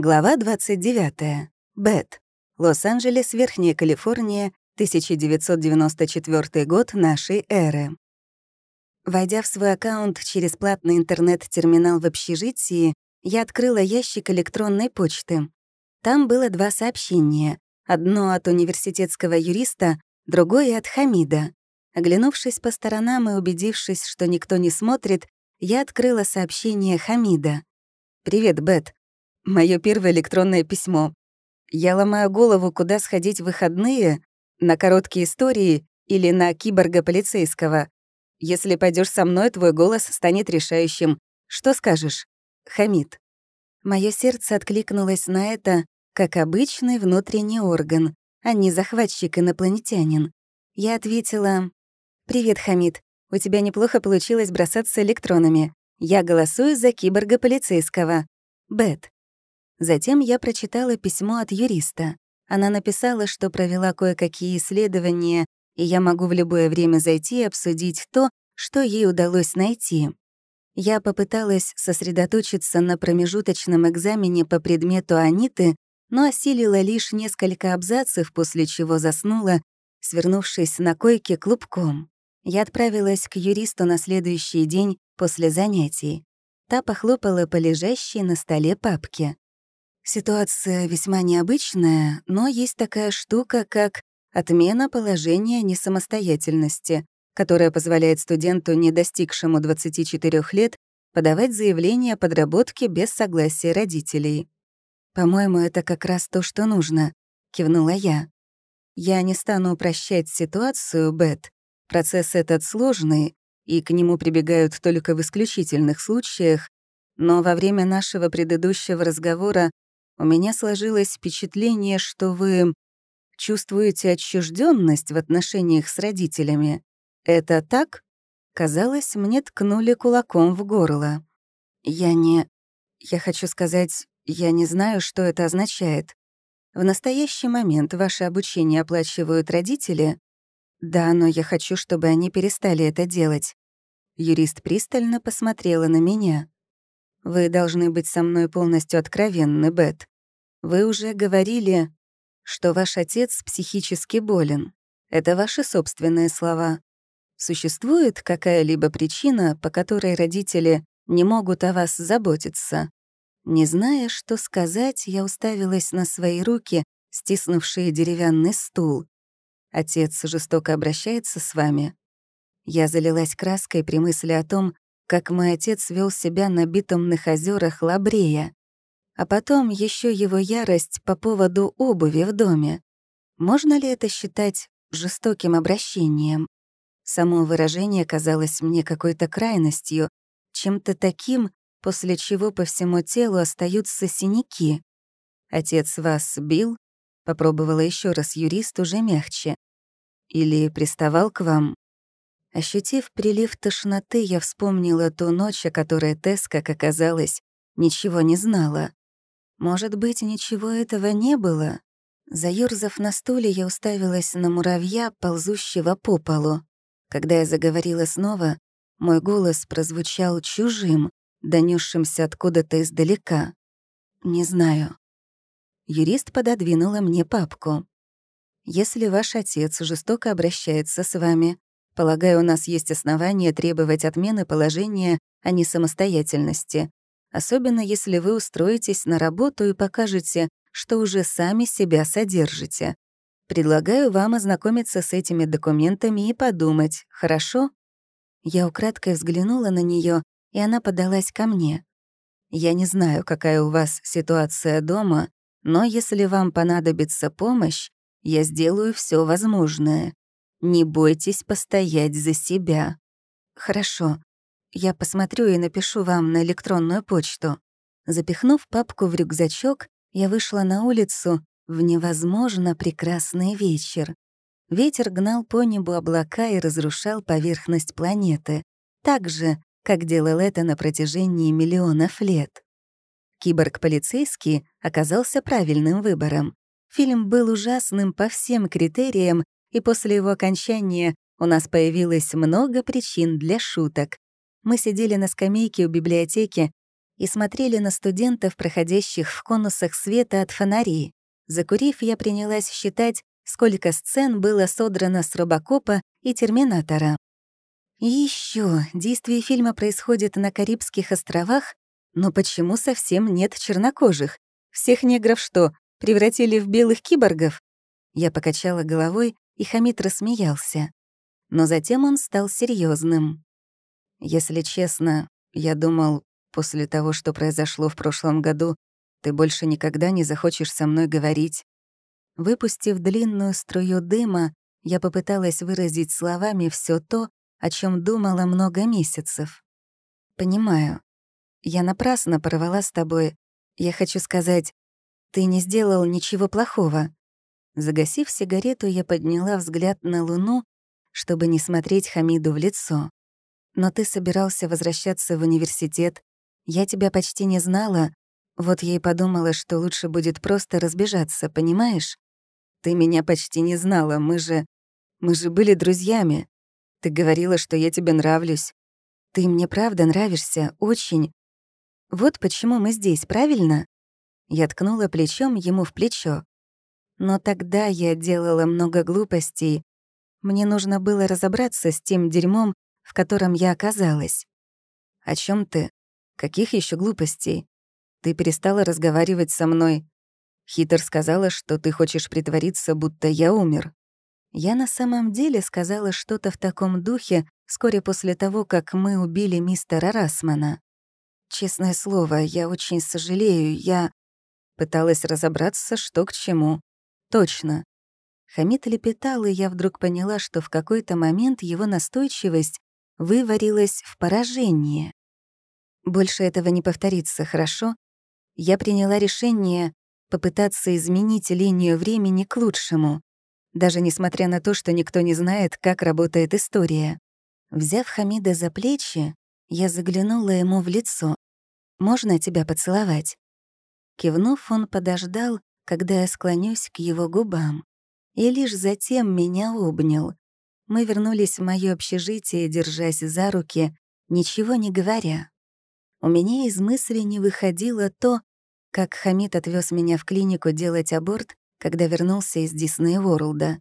Глава 29. Бет. Лос-Анджелес, Верхняя Калифорния, 1994 год нашей эры. Войдя в свой аккаунт через платный интернет-терминал в общежитии, я открыла ящик электронной почты. Там было два сообщения. Одно от университетского юриста, другое от Хамида. Оглянувшись по сторонам и убедившись, что никто не смотрит, я открыла сообщение Хамида. «Привет, Бет. Мое первое электронное письмо. Я ломаю голову, куда сходить в выходные, на короткие истории или на киборга полицейского. Если пойдешь со мной, твой голос станет решающим. Что скажешь? Хамид. Мое сердце откликнулось на это, как обычный внутренний орган, а не захватчик-инопланетянин. Я ответила, «Привет, Хамид. У тебя неплохо получилось бросаться электронами. Я голосую за киборга полицейского. Бет». Затем я прочитала письмо от юриста. Она написала, что провела кое-какие исследования, и я могу в любое время зайти и обсудить то, что ей удалось найти. Я попыталась сосредоточиться на промежуточном экзамене по предмету Аниты, но осилила лишь несколько абзацев, после чего заснула, свернувшись на койке клубком. Я отправилась к юристу на следующий день после занятий. Та похлопала по лежащей на столе папке. Ситуация весьма необычная, но есть такая штука, как отмена положения несамостоятельности, которая позволяет студенту, не достигшему 24 лет, подавать заявление о подработке без согласия родителей. «По-моему, это как раз то, что нужно», — кивнула я. «Я не стану упрощать ситуацию, Бет. Процесс этот сложный, и к нему прибегают только в исключительных случаях, но во время нашего предыдущего разговора у меня сложилось впечатление, что вы чувствуете отчужденность в отношениях с родителями. Это так? Казалось, мне ткнули кулаком в горло. Я не... Я хочу сказать, я не знаю, что это означает. В настоящий момент ваше обучение оплачивают родители? Да, но я хочу, чтобы они перестали это делать. Юрист пристально посмотрела на меня. Вы должны быть со мной полностью откровенны, Бет. Вы уже говорили, что ваш отец психически болен. Это ваши собственные слова. Существует какая-либо причина, по которой родители не могут о вас заботиться? Не зная, что сказать, я уставилась на свои руки, стиснувшие деревянный стул. Отец жестоко обращается с вами. Я залилась краской при мысли о том, как мой отец вел себя на битумных озерах Лабрея, а потом еще его ярость по поводу обуви в доме. Можно ли это считать жестоким обращением? Само выражение казалось мне какой-то крайностью, чем-то таким, после чего по всему телу остаются синяки. «Отец вас бил?» — попробовала еще раз юрист уже мягче. «Или приставал к вам?» Ощутив прилив тошноты, я вспомнила ту ночь, о которой Тесс, как оказалось, ничего не знала. Может быть, ничего этого не было? Заёрзав на стуле, я уставилась на муравья, ползущего по полу. Когда я заговорила снова, мой голос прозвучал чужим, донесшимся откуда-то издалека. «Не знаю». Юрист пододвинула мне папку. «Если ваш отец жестоко обращается с вами, Полагаю, у нас есть основания требовать отмены положения о несамостоятельности, особенно если вы устроитесь на работу и покажете, что уже сами себя содержите. Предлагаю вам ознакомиться с этими документами и подумать, хорошо? Я украдкой взглянула на нее, и она подалась ко мне. Я не знаю, какая у вас ситуация дома, но если вам понадобится помощь, я сделаю все возможное. Не бойтесь постоять за себя. Хорошо. Я посмотрю и напишу вам на электронную почту. Запихнув папку в рюкзачок, я вышла на улицу в невозможно прекрасный вечер. Ветер гнал по небу облака и разрушал поверхность планеты, так же, как делал это на протяжении миллионов лет. «Киборг-полицейский» оказался правильным выбором. Фильм был ужасным по всем критериям и после его окончания у нас появилось много причин для шуток. Мы сидели на скамейке у библиотеки, и смотрели на студентов, проходящих в конусах света от фонарей. Закурив, я принялась считать, сколько сцен было содрано с Робокопа и Терминатора. Еще действие фильма происходит на Карибских островах, но почему совсем нет чернокожих? Всех негров что, превратили в белых киборгов? Я покачала головой, и Хамид рассмеялся. Но затем он стал серьезным. Если честно, я думал, после того, что произошло в прошлом году, ты больше никогда не захочешь со мной говорить. Выпустив длинную струю дыма, я попыталась выразить словами все то, о чем думала много месяцев. Понимаю. Я напрасно порвала с тобой. Я хочу сказать, ты не сделал ничего плохого. Загасив сигарету, я подняла взгляд на Луну, чтобы не смотреть Хамиду в лицо. Но ты собирался возвращаться в университет. Я тебя почти не знала. Вот я и подумала, что лучше будет просто разбежаться, понимаешь? Ты меня почти не знала, мы же... Мы же были друзьями. Ты говорила, что я тебе нравлюсь. Ты мне правда нравишься, очень. Вот почему мы здесь, правильно?» Я ткнула плечом ему в плечо. Но тогда я делала много глупостей. Мне нужно было разобраться с тем дерьмом, в котором я оказалась. «О чем ты? Каких еще глупостей? Ты перестала разговаривать со мной. Хитер сказала, что ты хочешь притвориться, будто я умер. Я на самом деле сказала что-то в таком духе вскоре после того, как мы убили мистера Расмана. Честное слово, я очень сожалею, я пыталась разобраться, что к чему. Точно. Хамид лепетал, и я вдруг поняла, что в какой-то момент его настойчивость выварилась в поражение. Больше этого не повторится, хорошо? Я приняла решение попытаться изменить линию времени к лучшему даже несмотря на то, что никто не знает, как работает история. Взяв Хамида за плечи, я заглянула ему в лицо. «Можно тебя поцеловать?» Кивнув, он подождал, когда я склонюсь к его губам. И лишь затем меня обнял. Мы вернулись в моё общежитие, держась за руки, ничего не говоря. У меня из мысли не выходило то, как Хамид отвез меня в клинику делать аборт когда вернулся из Дисней Ворлда.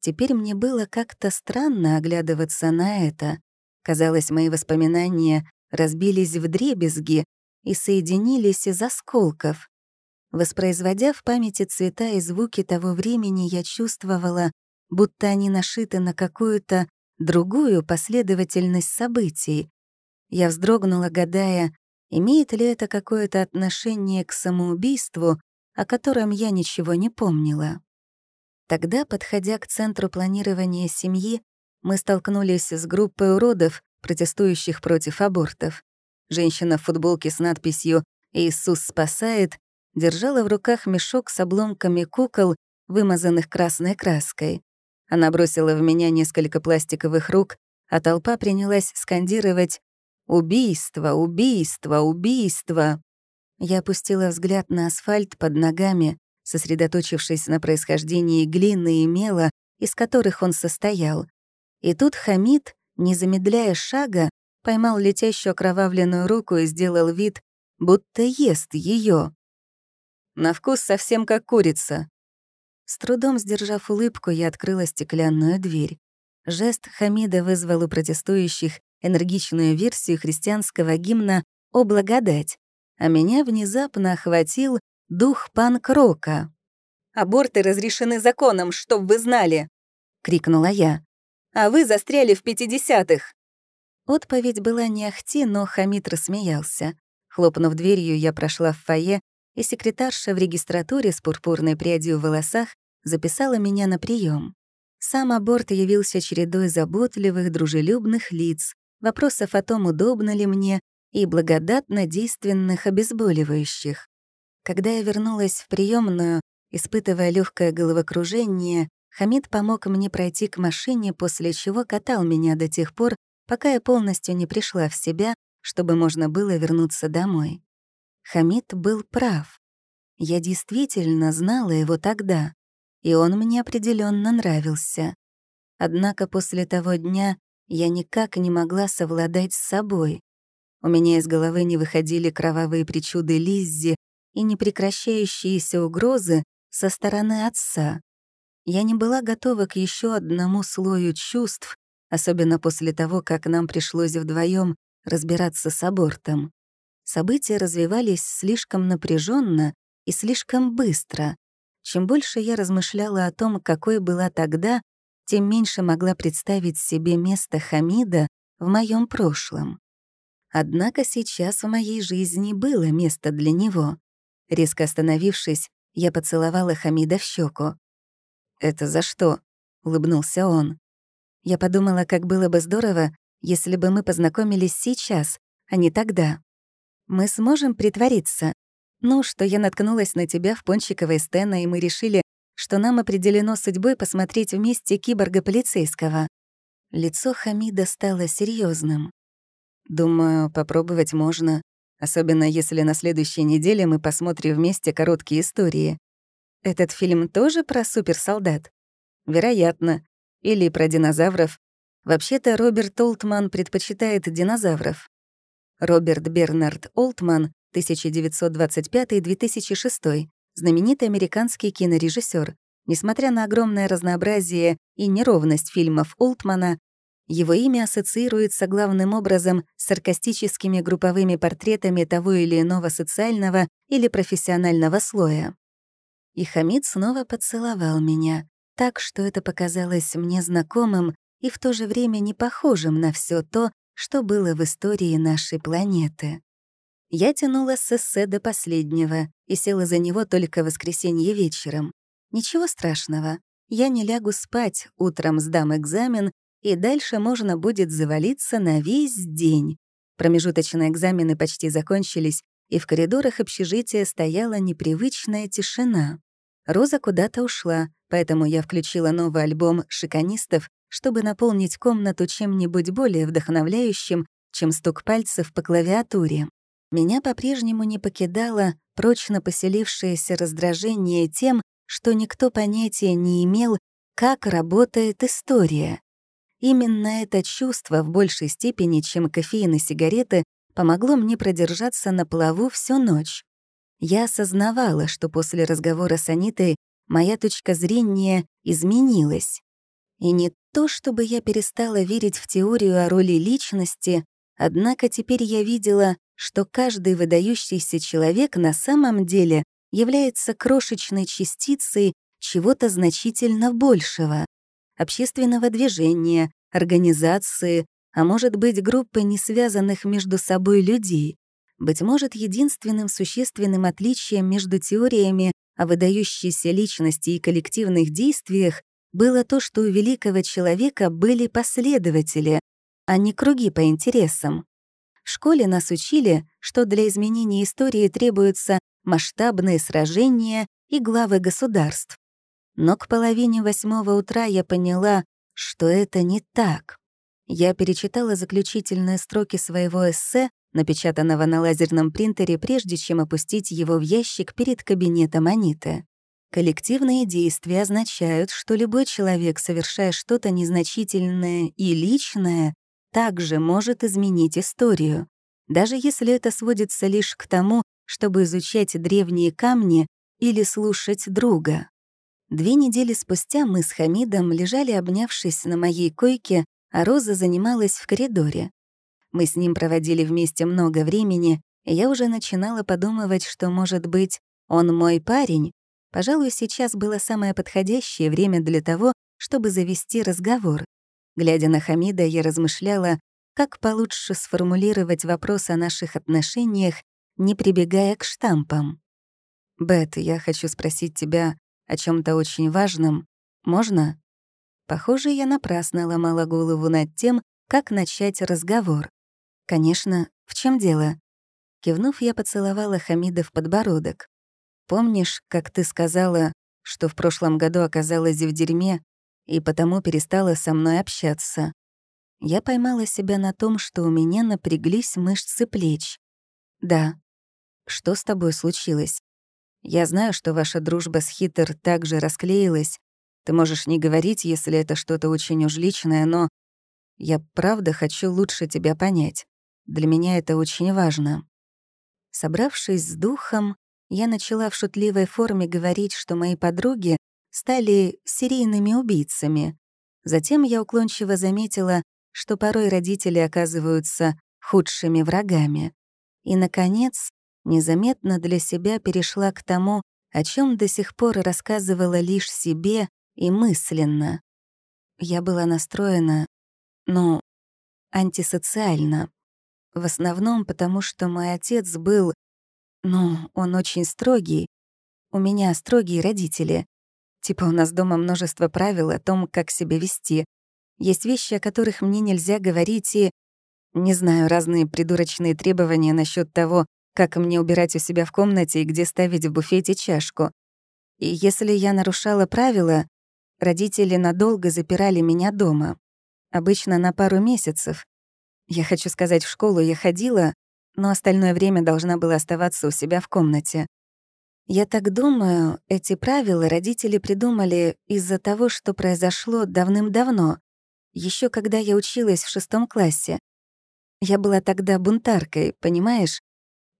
Теперь мне было как-то странно оглядываться на это. Казалось, мои воспоминания разбились в дребезги и соединились из осколков. Воспроизводя в памяти цвета и звуки того времени, я чувствовала, будто они нашиты на какую-то другую последовательность событий. Я вздрогнула, гадая, имеет ли это какое-то отношение к самоубийству о котором я ничего не помнила. Тогда, подходя к центру планирования семьи, мы столкнулись с группой уродов, протестующих против абортов. Женщина в футболке с надписью «Иисус спасает» держала в руках мешок с обломками кукол, вымазанных красной краской. Она бросила в меня несколько пластиковых рук, а толпа принялась скандировать «Убийство! Убийство! Убийство!». Я опустила взгляд на асфальт под ногами, сосредоточившись на происхождении глины и мела, из которых он состоял. И тут Хамид, не замедляя шага, поймал летящую окровавленную руку и сделал вид, будто ест ее. На вкус совсем как курица. С трудом сдержав улыбку, я открыла стеклянную дверь. Жест Хамида вызвал у протестующих энергичную версию христианского гимна «О благодать», а меня внезапно охватил дух панк-рока. «Аборты разрешены законом, чтоб вы знали!» — крикнула я. «А вы застряли в пятидесятых!» Отповедь была не ахти, но Хамид рассмеялся. Хлопнув дверью, я прошла в фойе, и секретарша в регистратуре с пурпурной прядью в волосах записала меня на прием. Сам аборт явился чередой заботливых, дружелюбных лиц, вопросов о том, удобно ли мне, и благодатно действенных обезболивающих. Когда я вернулась в приемную, испытывая легкое головокружение, Хамид помог мне пройти к машине, после чего катал меня до тех пор, пока я полностью не пришла в себя, чтобы можно было вернуться домой. Хамид был прав. Я действительно знала его тогда, и он мне определенно нравился. Однако после того дня я никак не могла совладать с собой. У меня из головы не выходили кровавые причуды Лиззи и непрекращающиеся угрозы со стороны отца. Я не была готова к еще одному слою чувств, особенно после того, как нам пришлось вдвоем разбираться с абортом. События развивались слишком напряженно и слишком быстро. Чем больше я размышляла о том, какой была тогда, тем меньше могла представить себе место Хамида в моем прошлом. Однако сейчас в моей жизни было место для него. Резко остановившись, я поцеловала Хамида в щеку. «Это за что?» — улыбнулся он. Я подумала, как было бы здорово, если бы мы познакомились сейчас, а не тогда. Мы сможем притвориться. Ну, что я наткнулась на тебя в пончиковой Стена, и мы решили, что нам определено судьбой посмотреть вместе киборга полицейского. Лицо Хамида стало серьезным. Думаю, попробовать можно, особенно если на следующей неделе мы посмотрим вместе короткие истории. Этот фильм тоже про суперсолдат? Вероятно. Или про динозавров. Вообще-то Роберт Олтман предпочитает динозавров. Роберт Бернард Олтман, 1925-2006, знаменитый американский кинорежиссер. Несмотря на огромное разнообразие и неровность фильмов Олтмана, его имя ассоциируется главным образом с саркастическими групповыми портретами того или иного социального или профессионального слоя. И Хамид снова поцеловал меня, так что это показалось мне знакомым и в то же время не похожим на все то, что было в истории нашей планеты. Я тянула с эссе до последнего и села за него только в воскресенье вечером. Ничего страшного, я не лягу спать, утром сдам экзамен, и дальше можно будет завалиться на весь день. Промежуточные экзамены почти закончились, и в коридорах общежития стояла непривычная тишина. Роза куда-то ушла, поэтому я включила новый альбом «Шиканистов», чтобы наполнить комнату чем-нибудь более вдохновляющим, чем стук пальцев по клавиатуре. Меня по-прежнему не покидало прочно поселившееся раздражение тем, что никто понятия не имел, как работает история. Именно это чувство в большей степени, чем кофеин и сигареты, помогло мне продержаться на плаву всю ночь. Я осознавала, что после разговора с Анитой моя точка зрения изменилась. И не то, чтобы я перестала верить в теорию о роли личности, однако теперь я видела, что каждый выдающийся человек на самом деле является крошечной частицей чего-то значительно большего — общественного движения, организации, а может быть, группы не связанных между собой людей. Быть может, единственным существенным отличием между теориями о выдающейся личности и коллективных действиях было то, что у великого человека были последователи, а не круги по интересам. В школе нас учили, что для изменения истории требуются масштабные сражения и главы государств. Но к половине восьмого утра я поняла, что это не так. Я перечитала заключительные строки своего эссе, напечатанного на лазерном принтере, прежде чем опустить его в ящик перед кабинетом Аниты. Коллективные действия означают, что любой человек, совершая что-то незначительное и личное, также может изменить историю, даже если это сводится лишь к тому, чтобы изучать древние камни или слушать друга. Две недели спустя мы с Хамидом лежали, обнявшись на моей койке, а Роза занималась в коридоре. Мы с ним проводили вместе много времени, и я уже начинала подумывать, что, может быть, он мой парень. Пожалуй, сейчас было самое подходящее время для того, чтобы завести разговор. Глядя на Хамида, я размышляла, как получше сформулировать вопрос о наших отношениях, не прибегая к штампам. «Бет, я хочу спросить тебя о чем то очень важном. Можно?» Похоже, я напрасно ломала голову над тем, как начать разговор. «Конечно, в чем дело?» Кивнув, я поцеловала Хамида в подбородок. «Помнишь, как ты сказала, что в прошлом году оказалась в дерьме и потому перестала со мной общаться?» Я поймала себя на том, что у меня напряглись мышцы плеч. «Да. Что с тобой случилось? Я знаю, что ваша дружба с Хитер также расклеилась, ты можешь не говорить, если это что-то очень уж личное, но я правда хочу лучше тебя понять. Для меня это очень важно. Собравшись с духом, я начала в шутливой форме говорить, что мои подруги стали серийными убийцами. Затем я уклончиво заметила, что порой родители оказываются худшими врагами. И, наконец, незаметно для себя перешла к тому, о чем до сих пор рассказывала лишь себе и мысленно. Я была настроена, ну, антисоциально. В основном потому, что мой отец был... Ну, он очень строгий. У меня строгие родители. Типа у нас дома множество правил о том, как себя вести. Есть вещи, о которых мне нельзя говорить, и... Не знаю, разные придурочные требования насчет того, как мне убирать у себя в комнате и где ставить в буфете чашку. И если я нарушала правила, родители надолго запирали меня дома. Обычно на пару месяцев. Я хочу сказать, в школу я ходила, но остальное время должна была оставаться у себя в комнате. Я так думаю, эти правила родители придумали из-за того, что произошло давным-давно, еще когда я училась в шестом классе. Я была тогда бунтаркой, понимаешь?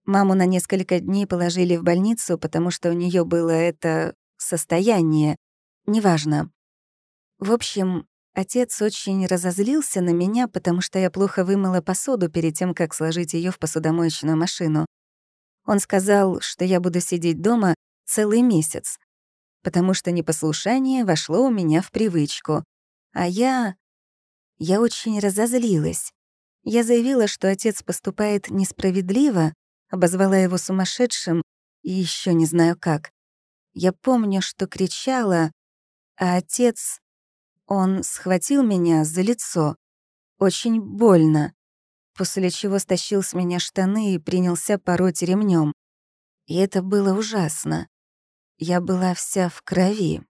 Маму на несколько дней положили в больницу, потому что у нее было это состояние. Неважно. В общем, Отец очень разозлился на меня, потому что я плохо вымыла посуду перед тем, как сложить ее в посудомоечную машину. Он сказал, что я буду сидеть дома целый месяц, потому что непослушание вошло у меня в привычку. А я... Я очень разозлилась. Я заявила, что отец поступает несправедливо, обозвала его сумасшедшим и еще не знаю как. Я помню, что кричала, а отец он схватил меня за лицо. Очень больно. После чего стащил с меня штаны и принялся пороть ремнем. И это было ужасно. Я была вся в крови.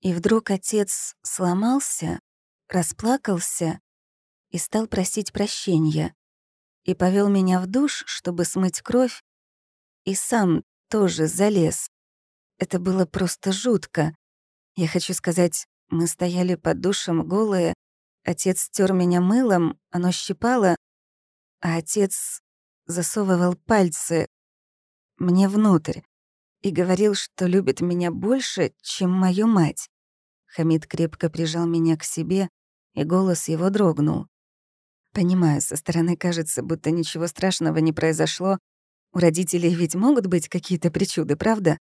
И вдруг отец сломался, расплакался и стал просить прощения. И повел меня в душ, чтобы смыть кровь, и сам тоже залез. Это было просто жутко. Я хочу сказать, мы стояли под душем голые, отец стер меня мылом, оно щипало, а отец засовывал пальцы мне внутрь и говорил, что любит меня больше, чем мою мать. Хамид крепко прижал меня к себе, и голос его дрогнул. Понимаю, со стороны кажется, будто ничего страшного не произошло. У родителей ведь могут быть какие-то причуды, правда?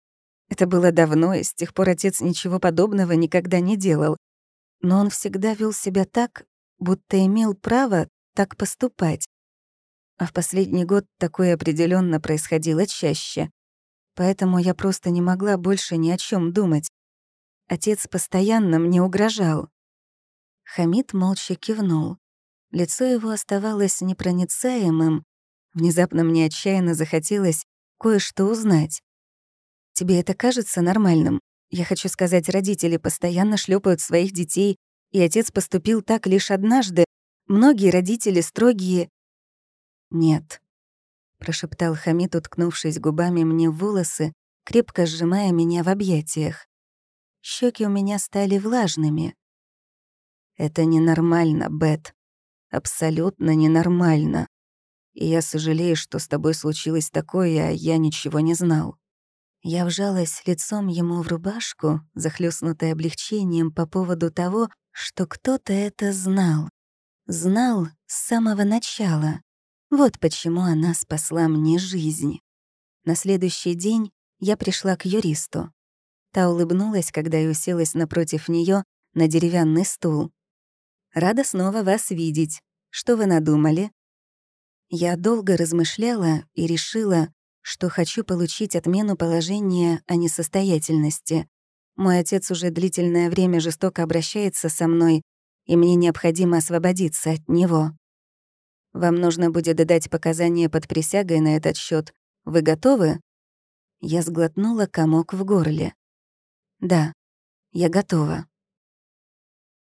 Это было давно, и с тех пор отец ничего подобного никогда не делал. Но он всегда вел себя так, будто имел право так поступать. А в последний год такое определенно происходило чаще. Поэтому я просто не могла больше ни о чем думать. Отец постоянно мне угрожал. Хамид молча кивнул. Лицо его оставалось непроницаемым. Внезапно мне отчаянно захотелось кое-что узнать. Тебе это кажется нормальным? Я хочу сказать, родители постоянно шлепают своих детей, и отец поступил так лишь однажды. Многие родители строгие. Нет, прошептал Хамид, уткнувшись губами мне в волосы, крепко сжимая меня в объятиях. Щеки у меня стали влажными. Это ненормально, Бет. Абсолютно ненормально. И я сожалею, что с тобой случилось такое, а я ничего не знал. Я вжалась лицом ему в рубашку, захлёстнутая облегчением по поводу того, что кто-то это знал. Знал с самого начала. Вот почему она спасла мне жизнь. На следующий день я пришла к юристу. Та улыбнулась, когда я уселась напротив нее на деревянный стул. «Рада снова вас видеть. Что вы надумали?» Я долго размышляла и решила, что хочу получить отмену положения о несостоятельности. Мой отец уже длительное время жестоко обращается со мной, и мне необходимо освободиться от него. Вам нужно будет дать показания под присягой на этот счет. Вы готовы? Я сглотнула комок в горле. Да, я готова.